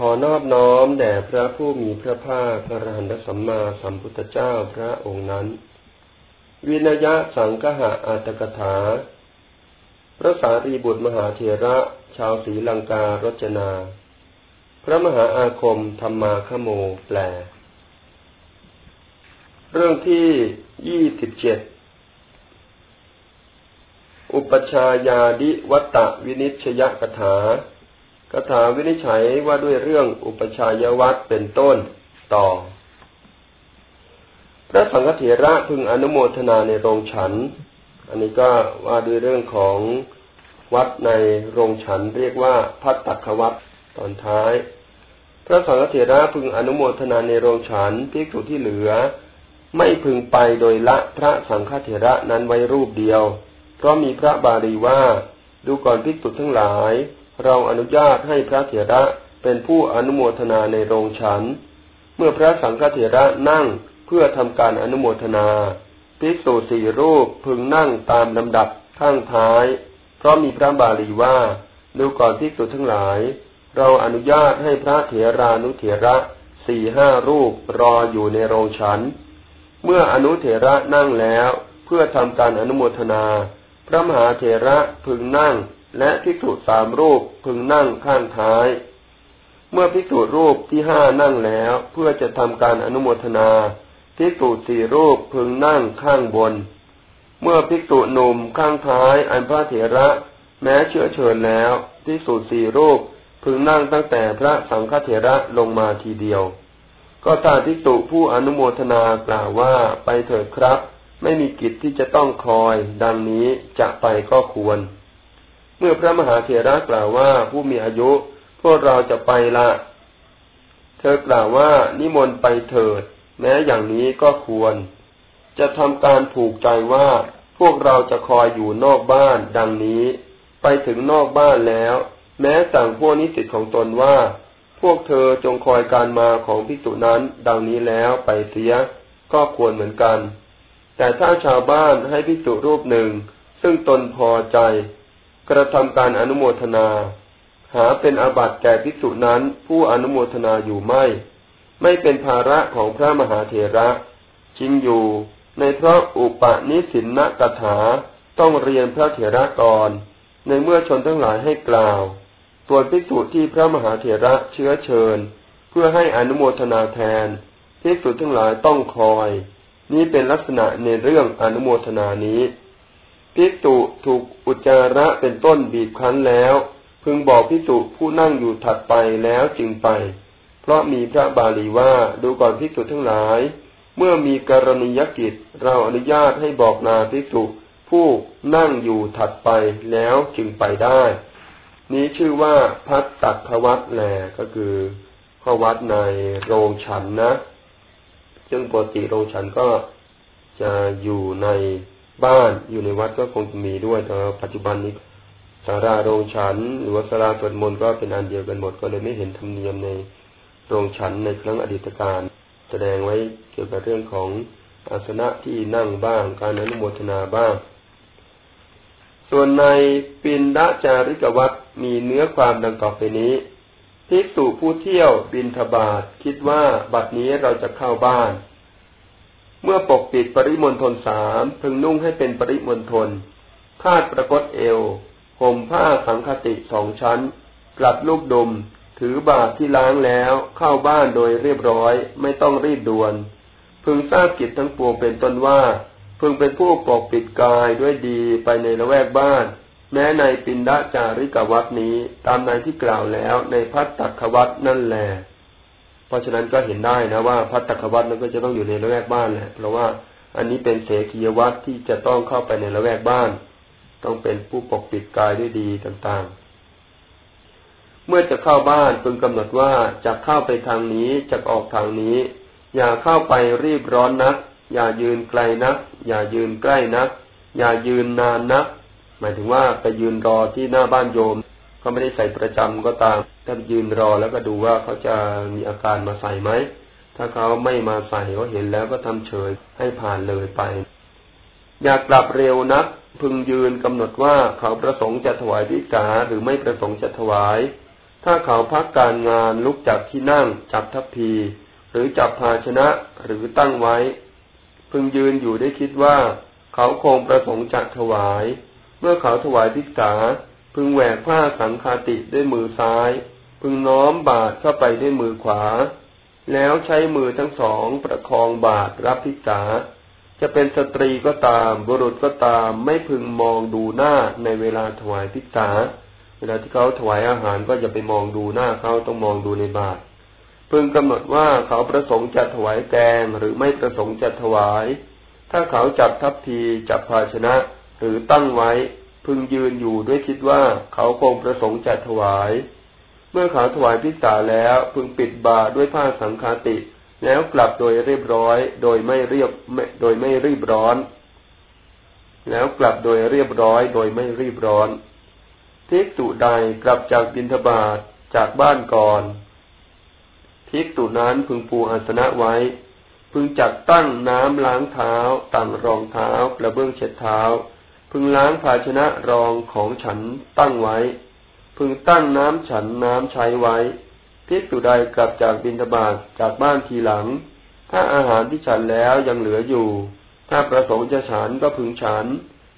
ขอนอบน้อมแด่พระผู้มีพระภาคพระหันตสัมมาสัมพุทธเจ้าพระองค์นั้น วินยะสังคหะอัตถกถา พระสารีบุตรมหาเถระชาวศรีลังการจนา พระมหาอาคมธรรมาคโมแปล เรื่องที่ยี่สิบเจ็ดอุปชายาดิวัตตวินิชยกถา คาถาวินิจฉัยว่าด้วยเรื่องอุปชายวัตเป็นต้นต่อ พระสังฆเถระพึงอนุโมทนาในโรงฉัน อันนี้ก็ว่าด้วยเรื่องของวัดในโรงฉันเรียกว่าพัตตควัตตอนท้าย พระสังฆเถระพึงอนุโมทนาในโรงฉันภิกษุที่เหลือ ไม่พึงไปโดยละพระสังฆเถระนั้นไว้รูปเดียว เพราะมีพระบาลีว่าดูก่อนภิกษุทั้งหลาย เราอนุญาตให้พระเถระเป็นผู้อนุโมทนาในโรงฉัน เมื่อพระสังฆเถระนั่งเพื่อทำการอนุโมทนาภิกษุสี่รูปพึงนั่งตามลำดับข้างท้าย เพราะมีพระบาลีว่าดูก่อนภิกษุทั้งหลาย เราอนุญาตให้พระเถรานุเถระสี่ห้ารูปรออยู่ในโรงฉัน เมื่ออนุเถระนั่งแล้ว เพื่อทำการอนุโมทนา พระมหาเถระพึงนั่ง และภิกษุสามรูปพึงนั่งข้างท้าย เมื่อภิกษุรูปที่ห้านั่งแล้ว เพื่อจะทำการอนุโมทนาภิกษุสี่รูปพึงนั่งข้างบน เมื่อภิกษุหนุ่มข้างท้ายอันพระเถระ แม้เชื้อเชิญแล้วภิกษุสี่รูปพึงนั่งตั้งแต่พระสังฆเถระลงมาทีเดียว ก็ตาภิกษุผู้อนุโมทนากล่าวว่าไปเถิดครับ ไม่มีกิจที่จะต้องคอย ดังนี้จะไปก็ควร เมื่อพระมหาเถระกล่าวว่าผู้มีอายุ พวกเราจะไปละ เธอกล่าวว่านิมนต์ไปเถิด แม้อย่างนี้ก็ควร จะทำการผูกใจว่า พวกเราจะคอยอยู่นอกบ้านดังนี้ ไปถึงนอกบ้านแล้ว แม้สั่งพวกนิสิตของตนว่า พวกเธอจงคอยการมาของพิจุนั้น ดังนี้แล้วไปเสีย ก็ควรเหมือนกัน แต่ถ้าชาวบ้านให้พิจุรูปหนึ่ง ซึ่งตนพอใจ กระทำการอนุโมทนา หาเป็นอาบัติแก่ภิกษุนั้นผู้อนุโมทนาอยู่ไม่ ไม่เป็นภาระของพระมหาเถระจริงอยู่ ในเพราะอุปนิสินนกถาต้องเรียนพระเถระก่อน ในเมื่อชนทั้งหลายให้กล่าวตัวนภิกษุที่พระมหาเถระเชื้อเชิญ เพื่อให้อนุโมทนาแทนภิกษุทั้งหลายต้องคอย นี้เป็นลักษณะในเรื่องอนุโมทนานี้ ภิกษุถูกอุจจาระเป็นต้นบีบคั้นแล้ว พึงบอกภิกษุผู้นั่งอยู่ถัดไปแล้วจึงไป เพราะมีพระบาลีว่าดูก่อนภิกษุทั้งหลาย เมื่อมีกรณียกิจเราอนุญาตให้บอกนาภิกษุผู้นั่งอยู่ถัดไปแล้วจึงไปได้ นี้ชื่อว่าพัดตักวัตแหลก็คือข้อวัดในโรงฉันนะ ซึ่งปกติโรงฉันก็จะอยู่ใน บ้านอยู่ในวัดก็คงจะมีด้วยแต่ปัจจุบันนี้สาราโรงฉัน หรือว่าสาราสวดมนต์ก็เป็นอันเดียวกันหมดก็เลยไม่เห็นธรรมเนียมในโรงฉันในครั้งอดีตการ แสดงไว้เกี่ยวกับเรื่องของอาสนะที่นั่งบ้าง การอนุโมทนาบ้าง ส่วนในปินดาจาริกวัตมีเนื้อความดังต่อไปนี้ภิกษุผู้เที่ยวบินทบาทคิดว่าบัดนี้เราจะเข้าบ้าน เมื่อปกปิดปริมณฑลสามพึงนุ่งให้เป็นปริมณฑลคาดประกฏเอวห่มผ้าสังคติสองชั้น กลับลูกดม ถือบาตรที่ล้างแล้วเข้าบ้านโดยเรียบร้อย ไม่ต้องรีบด่วน พึงทราบกิจทั้งปวงเป็นต้นว่า พึงเป็นผู้ปกปิดกายด้วยดีไปในละแวกบ้าน แม้ในปินดาจาริกวัตนี้ ตามในที่กล่าวแล้วในพัฒตักขวัตนั่นแหละ เพราะฉะนั้นก็เห็นได้นะว่าพัตตควัตนั้นก็จะต้องอยู่ในละแวกบ้านแหละเพราะว่าอันนี้เป็นเสกียวัตที่จะต้องเข้าไปในละแวกบ้าน ต้องเป็นผู้ปกปิดกายด้วยดีต่างๆ เมื่อจะเข้าบ้านพึงกำหนดว่าจะเข้าไปทางนี้จะออกทางนี้ อย่าเข้าไปรีบร้อนนัก อย่ายืนไกลนัก อย่ายืนใกล้นัก อย่ายืนนานนัก หมายถึงว่าไปยืนรอที่หน้าบ้านโยม เขาไม่ได้ใส่ประจำก็ตามถ้ายืนรอแล้วก็ดูว่าเขาจะมีอาการมาใส่ไหม ถ้าเขาไม่มาใส่เขาเห็นแล้วก็ทำเฉยให้ผ่านเลยไป อยากกลับเร็วนัก พึงยืนกำหนดว่าเขาประสงค์จะถวายวิกาหรือไม่ประสงค์จะถวาย ถ้าเขาพักการงานลุกจากที่นั่งจับทัพพี หรือจับภาชนะหรือตั้งไว้ พึงยืนอยู่ได้คิดว่า เขาคงประสงค์จะถวาย เมื่อเขาถวายพิกา พึงแหวกผ้าสังคาติด้วยมือซ้าย พึงน้อมบาทเข้าไปด้วยมือขวา แล้วใช้มือทั้งสองประคองบาทรับพิษาจะเป็นสตรีก็ตาม บุรุษก็ตาม ไม่พึงมองดูหน้าในเวลาถวายพิษาเวลาที่เขาถวายอาหารก็จะไปมองดูหน้าเขาต้องมองดูในบาตรพึงกำหนดว่าเขาประสงค์จะถวายแกงหรือไม่ประสงค์จะถวาย ถ้าเขาจับทัพทีจับภาชนะ หรือตั้งไว้ พึงยืนอยู่ด้วยคิดว่าเขาคงประสงค์จะถวาย เมื่อเขาถวายพิษาแล้วพึงปิดบาด้วยผ้าสังฆาติ แล้วกลับโดยเรียบร้อย โดยไม่เรียบโดยไม่รีบร้อน แล้วกลับโดยเรียบร้อย โดยไม่รีบร้อนทิกตุใดกลับจากบินทบาทจากบ้านก่อนทิกตุนั้นพึงปูอาสนะไว้ พึงจักตั้งน้ำล้างเท้าตั้งรองเท้ากระเบื้องเช็ดเท้า พึงล้างภาชนะรองของฉันตั้งไว้ พึงตั้งน้ำฉันน้ำใช้ไว้ทิกตุใดกลับจากบินทบาทจากบ้านทีหลัง ถ้าอาหารที่ฉันแล้วยังเหลืออยู่ ถ้าประสงค์จะฉันก็พึงฉัน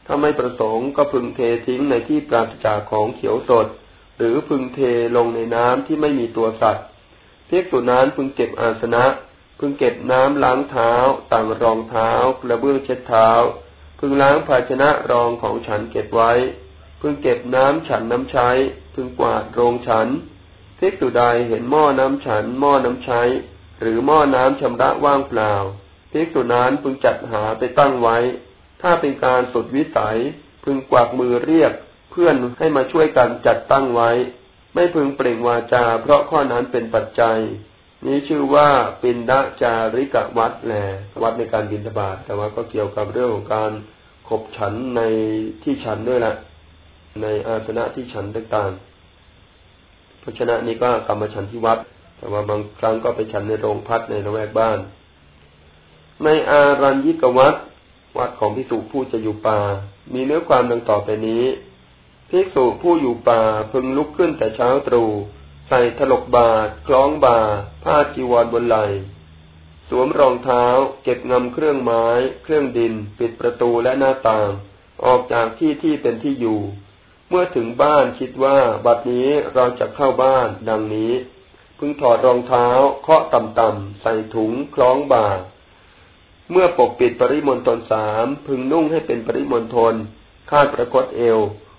ถ้าไม่ประสงค์ก็พึงเททิ้งในที่ปราศจากของเขียวสด หรือพึงเทลงในน้ำที่ไม่มีตัวสัตว์เพียกตุนั้นพึงเก็บอาสนะ พึงเก็บน้ำล้างเท้าต่างรองเท้ากระเบื้องเช็ดเท้า พึงล้างภาชนะรองของฉันเก็บไว้ พึงเก็บน้ำฉันน้ำใช้ พึงกวาดโรงฉันเพียกตุใดเห็นหม้อน้ำฉันหม้อน้ำใช้ หรือหม้อน้ำชำระว่างเปล่าเพียกตุนั้นพึงจัดหาไปตั้งไว้ ถ้าเป็นการสุดวิสัย พึงกวักมือเรียก เพื่อนให้มาช่วยกันจัดตั้งไว้ ไม่พึงเปล่งวาจา เพราะข้อนั้นเป็นปัจจัย นี้ชื่อว่าปินดาจาริกวัดแหลวัดในการบินทบาทแต่ว่าก็เกี่ยวกับเรื่องของการขบฉันในที่ฉันด้วยแหละในอาสนะที่ฉันต่างๆเพราะฉะนั้นนี้ก็กรรมฉันที่วัด แต่ว่าบางครั้งก็ไปฉันในโรงพักในละแวกบ้าน ในอารัญญิกวัดวัดของพิสุผู้จะอยู่ป่า มีเนื้อความดังต่อไปนี้ภิกษุผู้อยู่ป่าพึงลุกขึ้นแต่เช้าตรู่ ใส่ถลกบาทคล้องบาผ้าจีวรบนไหลสวมรองเท้า เก็บงำเครื่องไม้ เครื่องดิน ปิดประตูและหน้าต่าง ออกจากที่ที่เป็นที่อยู่ เมื่อถึงบ้านคิดว่า บัดนี้เราจะเข้าบ้านดังนี้ พึงถอดรองเท้า เคาะต่ำๆใส่ถุงคล้องบาเมื่อปกปิดปริมณฑลสามพึงนุ่งให้เป็นปริมณฑลคาดประคตเอว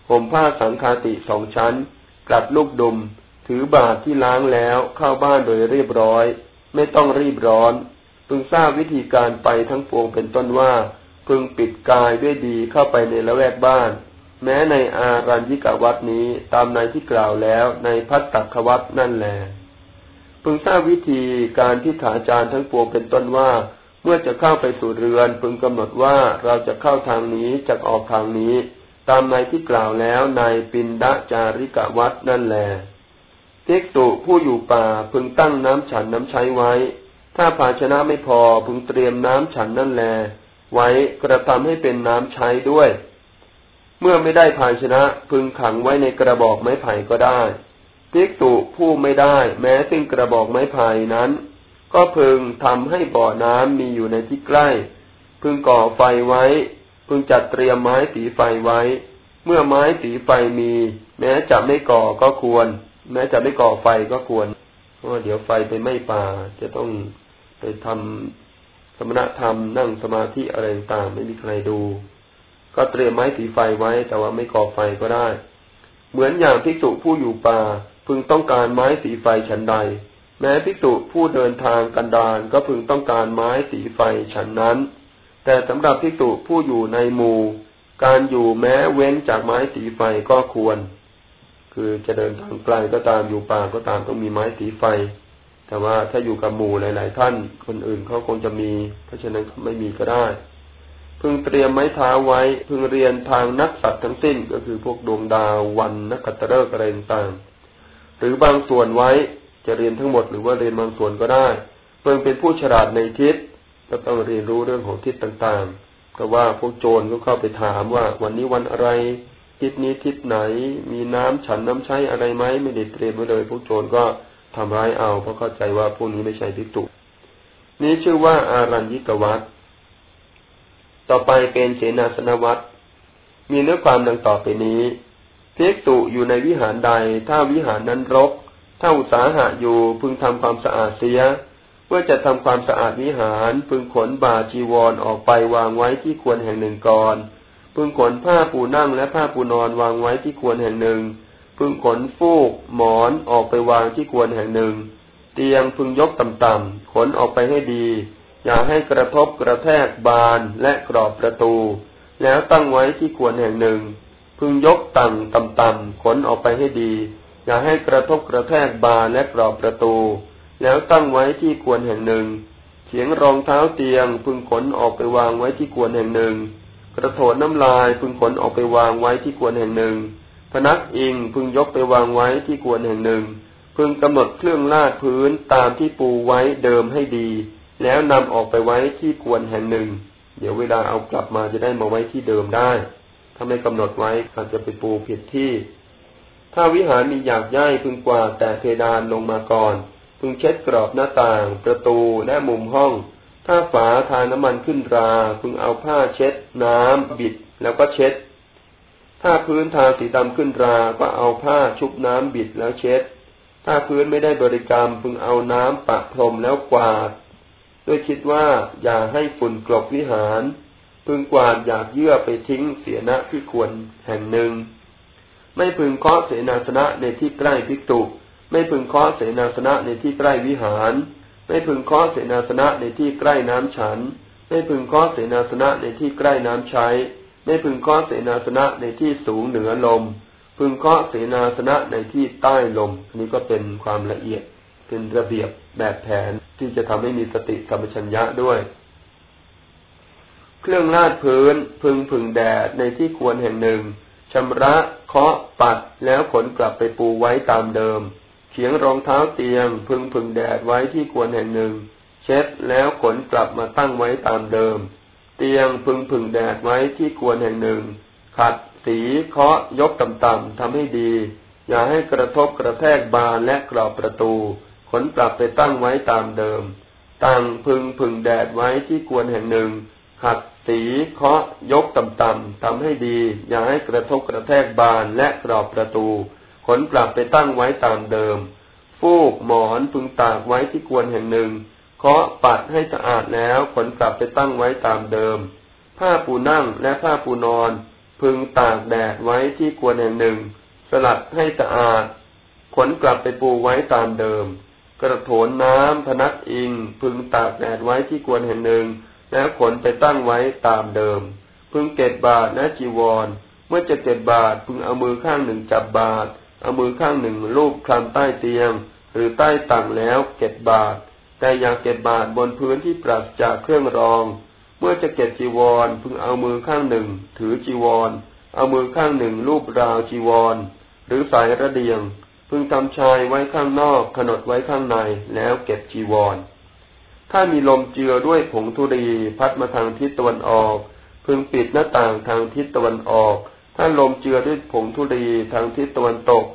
ห่มผ้าสังคาติสองชั้น กลัดลูกดุม ถือบาตรที่ล้างแล้วเข้าบ้านโดยเรียบร้อย ไม่ต้องรีบร้อนพึงทราบวิธีการไปทั้งปวงเป็นต้นว่า พึงปิดกายด้วยดีเข้าไปในละแวกบ้าน แม้ในอารัญญิกวัตนี้ตามในที่กล่าวแล้วในพัตตควัตนั่นแหละพึงทราบวิธีการที่ขาจารย์ทั้งปวงเป็นต้นว่า เมื่อจะเข้าไปสู่เรือน พึงกำหนดว่าเราจะเข้าทางนี้จะออกทางนี้ ตามในที่กล่าวแล้วในปินดาจาริกวัดนั่นแหละ เทกตุผู้อยู่ป่าพึงตั้งน้ำฉันน้ำใช้ไว้ ถ้าภาชนะไม่พอพึงเตรียมน้ำฉันนั่นแหละไว้กระทำให้เป็นน้ำใช้ด้วย เมื่อไม่ได้ภาชนะพึงขังไว้ในกระบอกไม้ไผ่ก็ได้เทกตุผู้ไม่ได้ แม้ซึ่งกระบอกไม้ไผ่นั้น ก็พึงทำให้บ่อน้ำมีอยู่ในที่ใกล้ พึงก่อไฟไว้ พึงจัดเตรียมไม้สีไฟไว้ เมื่อไม้สีไฟมี แม้จะไม่ก่อก็ควร แม้จะไม่ก่อไฟก็ควร เพราะเดี๋ยวไฟไปไม่ป่า จะต้องไปทำสมณธรรมนั่งสมาธิอะไรต่างไม่มีใครดู ก็เตรียมไม้สีไฟไว้ แต่ว่าไม่ก่อไฟก็ได้ เหมือนอย่างภิกษุผู้อยู่ป่า พึงต้องการไม้สีไฟฉันใด แม้ภิกษุผู้เดินทางกันดารก็พึงต้องการไม้สีไฟฉันนั้น แต่สำหรับภิกษุผู้อยู่ในหมู่ การอยู่แม้เว้นจากไม้สีไฟก็ควร คือจะเดินทางไกลก็ตามอยู่ป่าก็ตามต้องมีไม้สีไฟ แต่ว่าถ้าอยู่กับหมู่หลาย ๆ ท่าน คนอื่นเขาคงจะมี เพราะฉะนั้นไม่มีก็ได้พึงเตรียมไม้เท้าไว้พึงเรียนทางนักสัตว์ทั้งสิ้นก็คือพวกดวงดาววันนักขัตฤกษ์อะไรต่างหรือบางส่วนไว้จะเรียนทั้งหมดหรือว่าเรียนบางส่วนก็ได้เพิ่งเป็นผู้ฉลาดในทิศก็ต้องเรียนรู้เรื่องของทิศต่างๆแต่ว่าพวกโจรก็เข้าไปถามว่าวันนี้วันอะไร ทิศนี้ทิศไหน มีน้ำฉันน้ำใช้อะไรไหมไม่ได้เตรียมไว้เลยพวกโจรก็ทำร้ายเอา เพราะเข้าใจว่าพวกนี้ไม่ใช่ภิกษุนี้ชื่อว่าอารัญญิกวัตต่อไปเป็นเสนาสนวัตมีเนื้อความดังต่อไปนี้ภิกษุอยู่ในวิหารใด ถ้าวิหารนั้นรก ถ้าอุตสาหะอยู่พึงทำความสะอาดเสียเพื่อจะทำความสะอาดวิหารพึงขนบาจีวรออกไปวางไว้ที่ควรแห่งหนึ่งก่อน พึงขนผ้าปูนั่งและผ้าปูนอนวางไว้ที่ควรแห่งหนึ่ง พึงขนฟูก หมอนออกไปวางที่ควรแห่งหนึ่ง เตียงพึงยกต่ำๆขนออกไปให้ดี อย่าให้กระทบกระแทกบานและกรอบประตู แล้วตั้งไว้ที่ควรแห่งหนึ่ง พึงยกตั้งต่ำๆขนออกไปให้ดี อย่าให้กระทบกระแทกบานและกรอบประตู แล้วตั้งไว้ที่ควรแห่งหนึ่งเขียงรองเท้าเตียงพึงขนออกไปวางไว้ที่ควรแห่งหนึ่ง กระโถนน้ำลายพึงขนออกไปวางไว้ที่ควรแห่งหนึ่ง พนักอิงพึงยกไปวางไว้ที่ควรแห่งหนึ่ง พึงกำหนดเครื่องลาดพื้นตามที่ปูไว้เดิมให้ดี แล้วนำออกไปไว้ที่ควรแห่งหนึ่ง เดี๋ยวเวลาเอากลับมาจะได้มาไว้ที่เดิมได้ ถ้าไม่กำหนดไว้อาจจะไปปูผิดที่ ถ้าวิหารมีหยากย่ายพึงกวาดแต่เพดานลงมาก่อน พึงเช็ดกรอบหน้าต่าง ประตูและมุมห้อง ถ้าฝาทาน้ำมันขึ้นราพึงเอาผ้าเช็ด น้ำบิดแล้วก็เช็ด ถ้าพื้นทาสีดำขึ้นราก็เอาผ้าชุบน้ำบิดแล้วเช็ด ถ้าพื้นไม่ได้บริกรรม พึงเอาน้ำปะพรมแล้วกวาดด้วยคิดว่าอย่าให้ฝุ่นกลบวิหาร พึงกวาดอยากเยื่อไปทิ้งเสียณที่ควรแห่งหนึ่ง ไม่พึงเคาะเสนาสนะในที่ใกล้พิกตุไม่พึงเคาะเสนาสนะในที่ใกล้วิหาร ไม่พึงเคาะเสนาสนะในที่ใกล้น้ำฉัน ไม่พึงเคาะเสนาสนะในที่ใกล้น้ำใช้ ไม่พึงเคาะเสนาสนะในที่สูงเหนือลม พึงเคาะเสนาสนะในที่ใต้ลมนี้ก็เป็นความละเอียด เป็นระเบียบแบบแผนที่จะทำให้มีสติสัมปชัญญะด้วย เครื่องลาดพื้นพึงผึ่งแดดในที่ควรแห่งหนึ่งชำระเคาะปัดแล้วขนกลับไปปูไว้ตามเดิม เขียงรองเท้าเตียงพึงผึ่งแดดไว้ที่ควรแห่งหนึ่ง เช็ดแล้วขนกลับมาตั้งไว้ตามเดิม เตียงพึงผึ่งแดดไว้ที่ควรแห่งหนึ่ง ขัดสีเคาะยกต่ำๆทำให้ดี อย่าให้กระทบกระแทกบานและกรอบประตู ขนกลับไปตั้งไว้ตามเดิมตั้งพึงผึ่งแดดไว้ที่ควรแห่งหนึ่ง ขัดสีเคาะยกต่ำๆทำให้ดี อย่าให้กระทบกระแทกบานและกรอบประตู นกลับไปตั้งไว้ตามเดิม ฟูกหมอนพึงตากไว้ที่ควรแห่งหนึ่ง เคาะปัดให้สะอาดแล้วขนกลับไปตั้งไว้ตามเดิม ผ้าปูนั่งและผ้าปูนอน พึงตากแดดไว้ที่ควรแห่งหนึ่ง สลัดให้สะอาดขนกลับไปปูไว้ตามเดิม กระโถนน้ำพนักอิง พึงตากแดดไว้ที่ควรแห่งหนึ่ง แล้วขนไปตั้งไว้ตามเดิม พึงเก็บบาทและจีวร เมื่อจะเก็บบาทพึงเอามือข้างหนึ่งจับบาท เอามือข้างหนึ่งลูบคลำใต้เตียง หรือใต้ตังแล้วเก็บบาท แต่อย่าเก็บบาทบนพื้นที่ปราศจากเครื่องรอง เมื่อจะเก็บจีวรพึงเอามือข้างหนึ่ง ถือจีวร เอามือข้างหนึ่งลูบราวจีวร หรือสายระเดียง พึงทำชายไว้ข้างนอกขนดไว้ข้างในแล้วเก็บจีวร ถ้ามีลมเจือด้วยผงธุรีพัดมาทางทิศตะวันออก พึงปิดหน้าต่างทางทิศตะวันออก ถ้าลมเจือด้วยผงธุรีทางทิศตะวันตก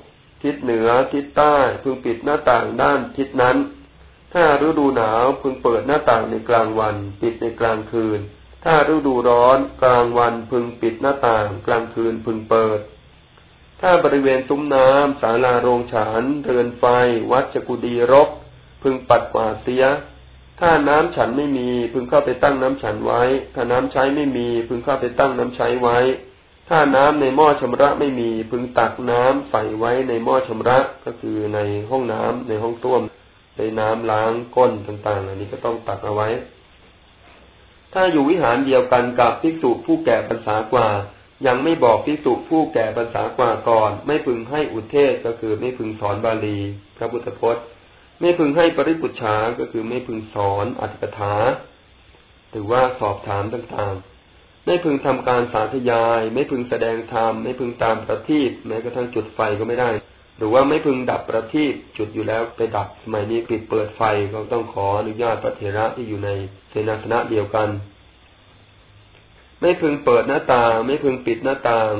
ทิศเหนือทิศใต้พึงปิดหน้าต่างด้านทิศนั้น ถ้าฤดูหนาวพึงเปิดหน้าต่างในกลางวัน ปิดในกลางคืน ถ้าฤดูร้อนกลางวันพึงปิดหน้าต่าง กลางคืนพึงเปิด ถ้าบริเวณซุ้มน้ำศาลาโรงฉานเรือนไฟ วัดจกุดีรก พึงปัดกวาดเสียถ้าน้ำฉันไม่มี พึงเข้าไปตั้งน้ำฉันไว้ ถ้าน้ำใช้ไม่มี พึงเข้าไปตั้งน้ำใช้ไว้ ถ้าน้ำในหม้อชำระไม่มีพึงตักน้ำใส่ไว้ในหม้อชำระก็คือในห้องน้ำในห้องต้วมในน้ำล้างก้นต่างๆอันนี้ก็ต้องตักเอาไว้ ถ้าอยู่วิหารเดียวกันกับภิกษุผู้แก่พรรษากว่า ยังไม่บอกภิกษุผู้แก่พรรษากว่าก่อน ไม่พึงให้อุเทศก็คือไม่พึงสอนบาลี พระพุทธพจน์ ไม่พึงให้ปริปุชาก็คือไม่พึงสอนอัตถกถาหรือว่าสอบถามต่างๆ ไม่พึงทำการสาธยาย ไม่พึงแสดงธรรมไม่พึงตามประทีปแม้กระทั่งจุดไฟก็ไม่ได้ หรือว่าไม่พึงดับประทีปจุดอยู่แล้วไปดับ สมัยนี้ปิดเปิดไฟก็ต้องขออนุญาตพระเถระที่อยู่ในเสนาสนะเดียวกัน ไม่พึงเปิดหน้าต่าง ไม่พึงปิดหน้าต่าง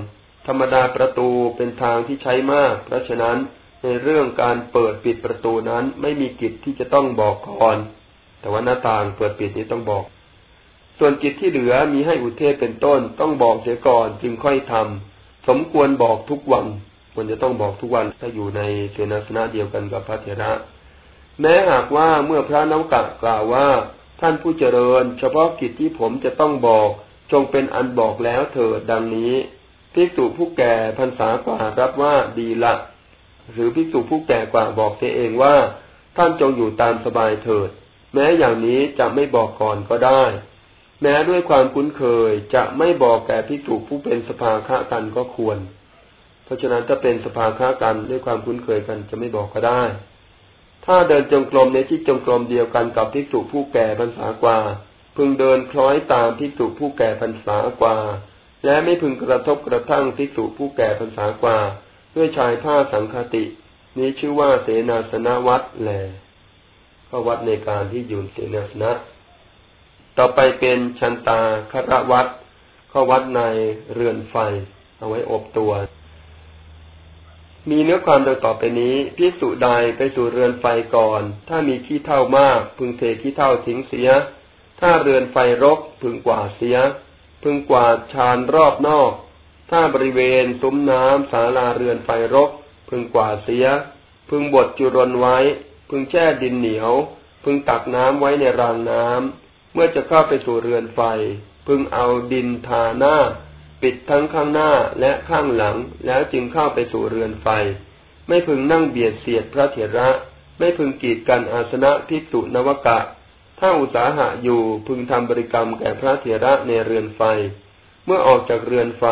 ธรรมดาประตูเป็นทางที่ใช้มาก เพราะฉะนั้นในเรื่องการเปิดปิดประตูนั้นไม่มีกิจที่จะต้องบอกก่อน แต่ว่าหน้าต่างเปิดปิดนี้ต้องบอก ส่วนกิจที่เหลือมีให้อุเทศเป็นต้น ต้องบอกเสียก่อนจึงค่อยทำสมควรบอกทุกวันควรจะต้องบอกทุกวันถ้าอยู่ในเสนาสนะเดียวกันกับพระเถระ แม้หากว่าเมื่อพระนวกะกล่าวว่า ท่านผู้เจริญ เฉพาะกิจที่ผมจะต้องบอกจงเป็นอันบอกแล้วเถิดดังนี้ภิกษุผู้แก่พรรษากว่ารับว่าดีละ หรือภิกษุผู้แก่กว่าบอกเสียเองว่า ท่านจงอยู่ตามสบายเถิด แม้อย่างนี้จะไม่บอกก่อนก็ได้ แม้ด้วยความคุ้นเคยจะไม่บอกแก่ภิกษุผู้เป็นสภาคะกันก็ควร เพราะฉะนั้นถ้าเป็นสภาคะกันด้วยความคุ้นเคยกันจะไม่บอกก็ได้ ถ้าเดินจงกรมในที่จงกรมเดียวกันกับภิกษุผู้แก่พรรษากว่า พึงเดินคล้อยตามภิกษุผู้แก่พรรษากว่า และไม่พึงกระทบกระทั่งภิกษุผู้แก่พรรษากว่า ด้วยชายผ้าสังคติ นี้ชื่อว่าเสนาสนะวัดแหลข้อวัดในการที่อยู่เสนาสนะ ต่อไปเป็นชันตาคารวัดข้อวัดในเรือนไฟ เอาไว้อบตัว มีเนื้อความดังต่อไปนี้พิสุใดไปสู่เรือนไฟก่อน ถ้ามีขี้เท่ามาก พึงเทขี้เท่าทิ้งเสีย ถ้าเรือนไฟรกพึงกว่าเสีย พึงกวาดชานรอบนอก ถ้าบริเวณซุ้มน้ำศาลาเรือนไฟรก พึงกวาดเสีย พึงบดจุรนไว้ พึงแช่ดินเหนียว พึงตักน้ำไว้ในรางน้ำ เมื่อจะเข้าไปสู่เรือนไฟ พึงเอาดินทาหน้า ปิดทั้งข้างหน้าและข้างหลัง แล้วจึงเข้าไปสู่เรือนไฟ ไม่พึงนั่งเบียดเสียดพระเถระ ไม่พึงกีดกันอาสนะภิกษุนวกะ ถ้าอุตสาหะอยู่พึงทำบริกรรมแก่พระเถระในเรือนไฟ เมื่อออกจากเรือนไฟ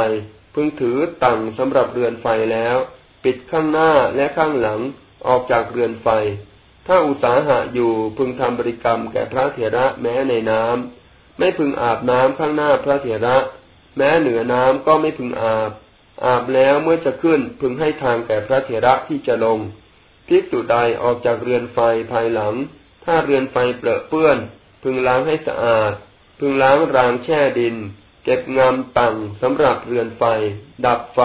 พึงถือตังสำหรับเรือนไฟแล้ว ปิดข้างหน้าและข้างหลังออกจากเรือนไฟ ถ้าอุตสาหะอยู่พึงทำบริกรรมแก่พระเถระแม้ในน้ำไม่พึงอาบน้ำข้างหน้าพระเถระ แม้เหนือน้ำก็ไม่พึงอาบ อาบแล้วเมื่อจะขึ้นพึงให้ทางแก่พระเถระที่จะลงภิกษุใดออกจากเรือนไฟภายหลัง ถ้าเรือนไฟเปรอะเปื้อน พึงล้างให้สะอาด พึงล้างรางแช่ดิน เก็บงามตังสำหรับเรือนไฟ ดับไฟ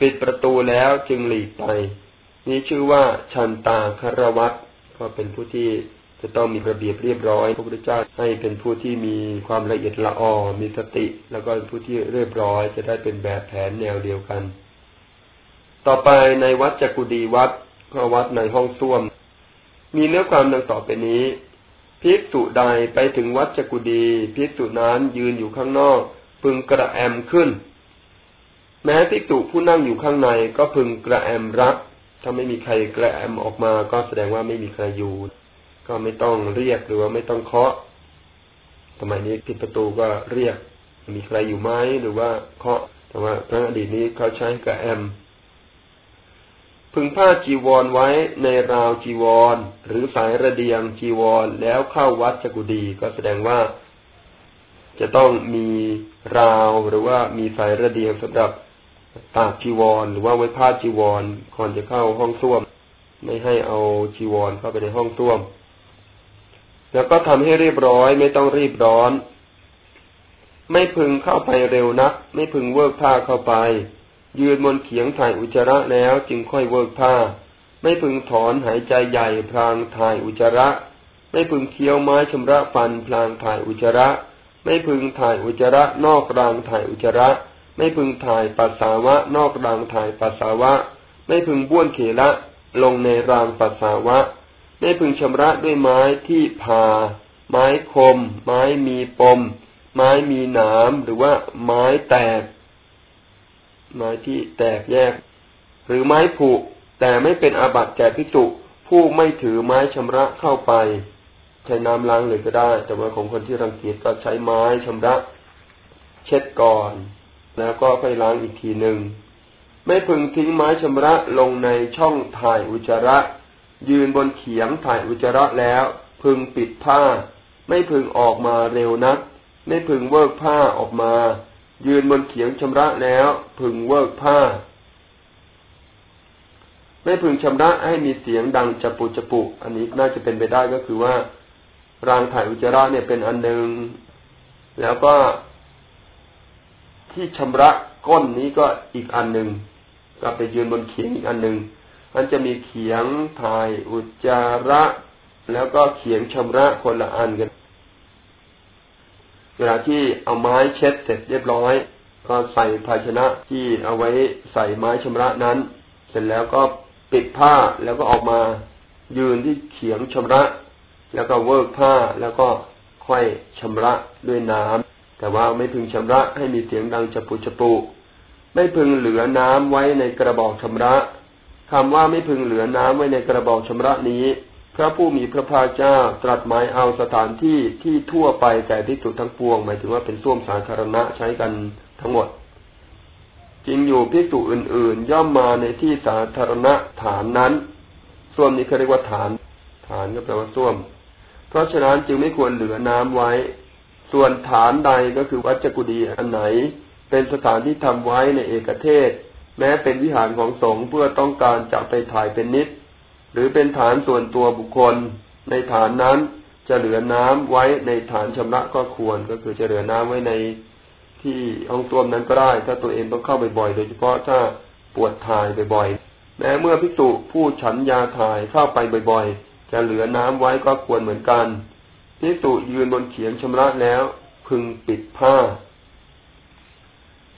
ปิดประตูแล้วจึงหลีกไป นี้ชื่อว่าชันตาคารวัต ก็เป็นผู้ที่จะต้องมีระเบียบเรียบร้อย พระพุทธเจ้าให้เป็นผู้ที่มีความละเอียดละออมีสติ แล้วก็เป็นผู้ที่เรียบร้อย จะได้เป็นแบบแผนแนวเดียวกัน ต่อไปในวัดจักุดีวัดก็วัดในห้องส้วม มีเนื้อความดังต่อไปนี้ภิกษุใดไปถึงวัดจักุดีภิกษุนั้นยืนอยู่ข้างนอก พึงกระแอมขึ้น แม้ภิกษุผู้นั่งอยู่ข้างในก็พึงกระแอมรับ ถ้าไม่มีใครแกระแอมออกมาก็แสดงว่าไม่มีใครอยู่ ก็ไม่ต้องเรียกหรือว่าไม่ต้องเคาะสมัยนี้ปิดประตูก็เรียก มีใครอยู่ไหมหรือว่าเคาะ แต่ว่าพระอดีตนี้เขาใช้กระแอม พึงผ้าจีวรไว้ในราวจีวร หรือสายระเดียงจีวรแล้วเข้าวัดจกุดีก็แสดงว่า จะต้องมีราวหรือว่ามีสายระเดียงสำหรับ ตากจีวร หรือว่าไว้ผ้าจีวรก่อนจะเข้าห้องส้วม ไม่ให้เอาจีวรเข้าไปในห้องส้วม แล้วก็ทำให้เรียบร้อยไม่ต้องรีบร้อน ไม่พึงเข้าไปเร็วนัก ไม่พึงเวิร์กผ้าเข้าไป ยืนบนเขียงถ่ายอุจจาระแล้วจึงค่อยเวิกผ้า ไม่พึงถอนหายใจใหญ่พลางถ่ายอุจจาระ ไม่พึงเคี้ยวไม้ชำระฟันพลางถ่ายอุจจาระ ไม่พึงถ่ายอุจจาระนอกรางถ่ายอุจจาระ ไม่พึงถ่ายปัสสาวะ นอกรางถ่ายปัสสาวะ ไม่พึงบ้วนเขละ ลงในรางปัสสาวะ ไม่พึงชำระด้วยไม้ที่ผ่า ไม้คม ไม้มีปม ไม้มีหนามหรือว่าไม้แตก ไม้ที่แตกแยก หรือไม้ผุแต่ไม่เป็นอาบัติแก่พิจุผู้ไม่ถือไม้ชำระเข้าไป ใช้น้ำล้างเลยก็ได้ แต่ว่าของคนที่รังเกียจก็ใช้ไม้ชำระ เช็ดก่อน แล้วก็ค่อยล้างอีกทีหนึ่งไม่พึงทิ้งไม้ชำระลงในช่องถ่ายอุจจาระ ยืนบนเขียงถ่ายอุจจาระแล้ว พึงปิดผ้า ไม่พึงออกมาเร็วนัก ไม่พึงเวิกผ้าออกมา ยืนบนเขียงชำระแล้ว พึงเวิกผ้า ไม่พึงชำระให้มีเสียงดังจะปุจะปุ อันนี้น่าจะเป็นไปได้ก็คือว่ารางถ่ายอุจจาระเนี่ยเป็นอันหนึ่งแล้วก็ ที่ชำระก้นนี้ก็อีกอันหนึ่งก็ไปยืนบนเขียงอีกอันหนึ่งมันจะมีเขียงถ่ายอุจจาระ แล้วก็เขียงชำระคนละอันกัน เวลาที่เอาไม้เช็ดเสร็จเรียบร้อย ก็ใส่ภาชนะที่เอาไว้ใส่ไม้ชำระนั้น เสร็จแล้วก็ปิดผ้าแล้วก็ออกมายืนที่เขียงชำระ แล้วก็เวิร์กผ้าแล้วก็ค่อยชำระด้วยน้ำ แต่ว่าไม่พึงชำระให้มีเสียงดังจะปุจะปุไม่พึงเหลือน้ำไว้ในกระบอกชำระคำว่าไม่พึงเหลือน้ำไว้ในกระบอกชำระนี้ พระผู้มีพระภาคเจ้าตรัสหมายเอาสถานที่ที่ทั่วไปแก่ที่สุดทั้งปวง หมายถึงว่าเป็นส้วมสาธารณะใช้กันทั้งหมดจริงอยู่พิจุอื่น ๆ ย่อมมาในที่สาธารณะฐานนั้นส้วมนี้เขาเรียกว่าฐาน ฐานก็แปลว่าส้วม เพราะฉะนั้นจึงไม่ควรเหลือน้ำไว้ ส่วนฐานใดก็คือวัจกุดีอันไหน เป็นสถานที่ทำไว้ในเอกเทศ แม้เป็นวิหารของสงฆ์เพื่อต้องการจะไปถ่ายเป็นนิด หรือเป็นฐานส่วนตัวบุคคล ในฐานนั้นจะเหลือน้ำไว้ในฐานชำระก็ควรก็คือจะเหลือน้ำไว้ในที่ห้องต้วมนั้นก็ได้ ถ้าตัวเองต้องเข้าบ่อยๆโดยเฉพาะถ้าปวดถ่ายบ่อยๆแม้เมื่อพิจุผู้ฉันยาถ่ายเข้าไปบ่อยๆ จะเหลือน้ำไว้ก็ควรเหมือนกัน พิจุยืนบนเขียงชำระแล้ว พึงปิดผ้า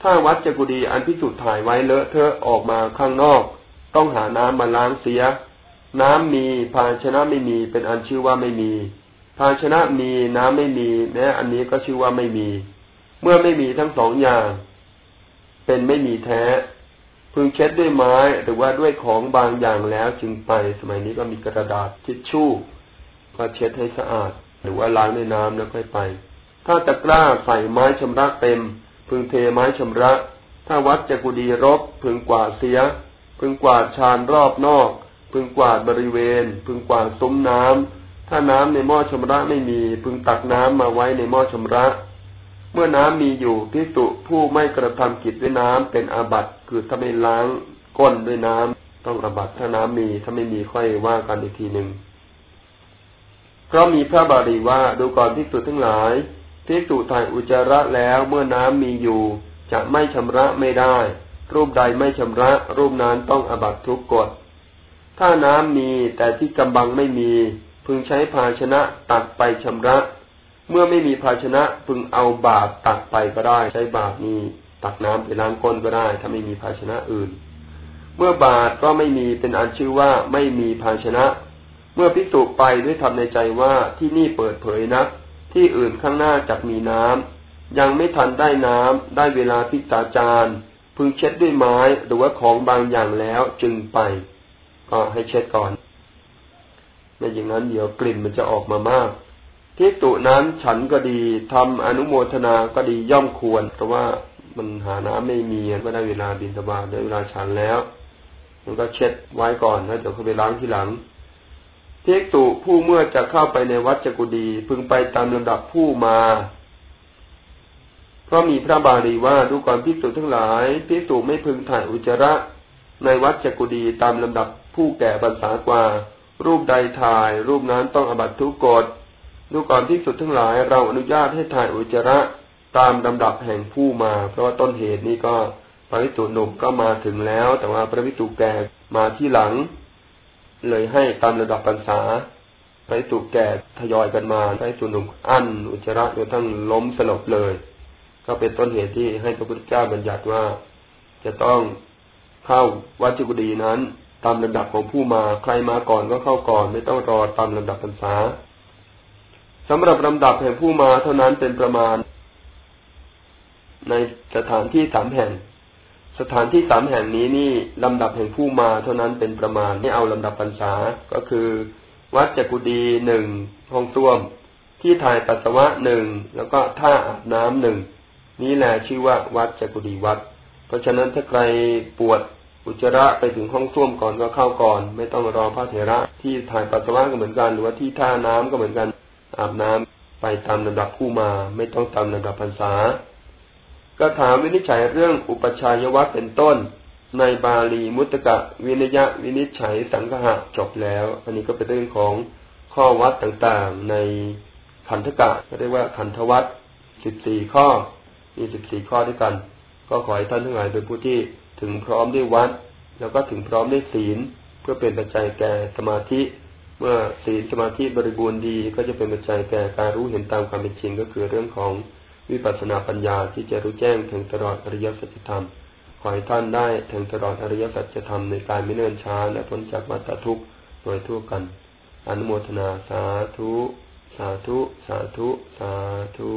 ถ้าวัดจักุดีอันพิสุทธิ์ถ่ายไว้เลอะเทอะออกมาข้างนอก ต้องหาน้ำมาล้างเสีย น้ำมีภาชนะไม่มีเป็นอันชื่อว่าไม่มี ภาชนะมีน้ำไม่มีแม้อันนี้ก็ชื่อว่าไม่มี เมื่อไม่มีทั้งสองอย่าง เป็นไม่มีแท้ พึงเช็ดด้วยไม้หรือว่าด้วยของบางอย่างแล้วจึงไป สมัยนี้ก็มีกระดาษทิชชู่ก็เช็ดให้สะอาด หรือว่าล้างด้วยน้ำแล้วค่อยไป ถ้าตะกร้าใส่ไม้ชำระเต็ม พึงเทไม้ชำระ ถ้าวัดจะกุดีรบ พึงกวาดเสีย พึงกวาดชานรอบนอก พึงกวาดบริเวณ พึงกวาดซุ้มน้ำถ้าน้ำในหม้อชำระไม่มี พึงตักน้ำมาไว้ในหม้อชำระ เมื่อน้ำมีอยู่พิสุผู้ไม่กระทำกิจด้วยน้ำเป็นอาบัติคือถ้าไม่ล้างก้นด้วยน้ำต้องอาบัติถ้าน้ำมีถ้าไม่มีค่อยว่ากันอีกทีหนึ่ง เพราะมีพระบาลีว่าดูก่อนพิสุทั้งหลายพิสูจถ่ายอุจจาระแล้วเมื่อน้ำมีอยู่ จะไม่ชำระไม่ได้ รูปใดไม่ชำระ รูปนั้นต้องอบัตทุกกฎ ถ้าน้ำมีแต่ที่กำบังไม่มี พึงใช้ภาชนะตักไปชำระ เมื่อไม่มีภาชนะพึงเอาบาตรตักไปก็ได้ ใช้บาตรนี้ตักน้ำไปล้างก้นก็ได้ ถ้าไม่มีภาชนะอื่น เมื่อบาตรก็ไม่มีเป็นอันชื่อว่าไม่มีภาชนะ เมื่อพิสูจไปด้วยทำในใจว่าที่นี่เปิดเผยนักที่อื่นข้างหน้าจักมีน้ำยังไม่ทันได้น้ำได้เวลาพิจาจารพึงเช็ดด้วยไม้หรือว่าของบางอย่างแล้วจึงไป ก็ให้เช็ดก่อนไม่อย่างนั้นเดี๋ยวกลิ่นมันจะออกมามากทิฏตุนั้นฉันก็ดีทำอนุโมทนาก็ดีย่อมควร เพราะว่ามันหาน้ำไม่มีก็ได้เวลาบินตบาได้เวลาฉันแล้ว มันก็เช็ดไว้ก่อนแล้วเดี๋ยวเขาไปล้างทีหลัง เทกตุผู้เมื่อจะเข้าไปในวัดจกุดีพึงไปตามลำดับผู้มา เพราะมีพระบาลีว่าดูก่อนพิกตุทั้งหลายพิกตุไม่พึงถ่ายอุจจาระ ในวัดจกุดีตามลำดับผู้แก่บรรษากว่า รูปใดถ่าย รูปนั้นต้องอบัตทุกกฎดูก่อนพิกตุทั้งหลาย เราอนุญาตให้ถ่ายอุจจาระตามลำดับแห่งผู้มา เพราะว่าต้นเหตุนี้ก็พระวิสุหนุ่มก็มาถึงแล้ว แต่ว่าพระวิสุแก่มาที่หลัง เลยให้ตามระดับพรรษาไปสุแก่ทยอยกันมาไปสุหนุ่มอั้นอุจจาระจนทั้งล้มสลบเลย ก็เป็นต้นเหตุที่ให้พระพุทธเจ้าบัญญัติว่า จะต้องเข้าวัจจุกุดีนั้น ตามระดับของผู้มาใครมาก่อนก็เข้าก่อน ไม่ต้องรอตามระดับพรรษาสำหรับลำดับแห่งผู้มาเท่านั้นเป็นประมาณ ในสถานที่สามแห่ง สถานที่สามแห่งนี้นี่ลำดับแห่งผู้มาเท่านั้นเป็นประมาณไม่เอาลำดับพรรษาก็คือ วัดจักุดีหนึ่งห้องส้วม ที่ถ่ายปัสสาวะหนึ่งแล้วก็ท่าอาบน้ำหนึ่งนี่แหละชื่อว่าวัดจักุดีวัด เพราะฉะนั้นถ้าใครปวดอุจจาระไปถึงห้องส้วมก่อนก็เข้าก่อน ไม่ต้องรอพระเถระที่ถ่ายปัสสาวะก็เหมือนกัน หรือว่าที่ท่าน้ำก็เหมือนกัน อาบน้ำไปตามลำดับผู้มา ไม่ต้องตามลำดับพรรษา ก็ถามวินิจฉัยเรื่องอุปชัยวัตเป็นต้น ในบาลีมุตตะวินยะวินิจฉัยสังหะจบแล้ว อันนี้ก็เป็นเรื่องของข้อวัดต่างๆ ในขันธกะเรียกว่าขันธวัตสิบสี่ข้อ มีสิบสี่ข้อด้วยกันก็ก็ขอให้ท่านทั้งหลายเป็นผู้ที่ถึงพร้อมด้วยวัด แล้วก็ถึงพร้อมด้วยศีล เพื่อเป็นปัจจัยแก่สมาธิ เมื่อศีลสมาธิบริบูรณ์ดีก็จะเป็นปัจจัยแก่การรู้เห็นตามความเป็นจริงก็คือเรื่องของ วิปัสสนาปัญญาที่จะรู้แจ้งถึงตลอดอริยสัจธรรม ขอให้ท่านได้ถึงตลอดอริยสัจธรรมในการไม่เนิ่นช้าและพ้นจากวัฏทุกข์โดยทั่วกัน อนุโมทนาสาธุ สาธุ สาธุ สาธุ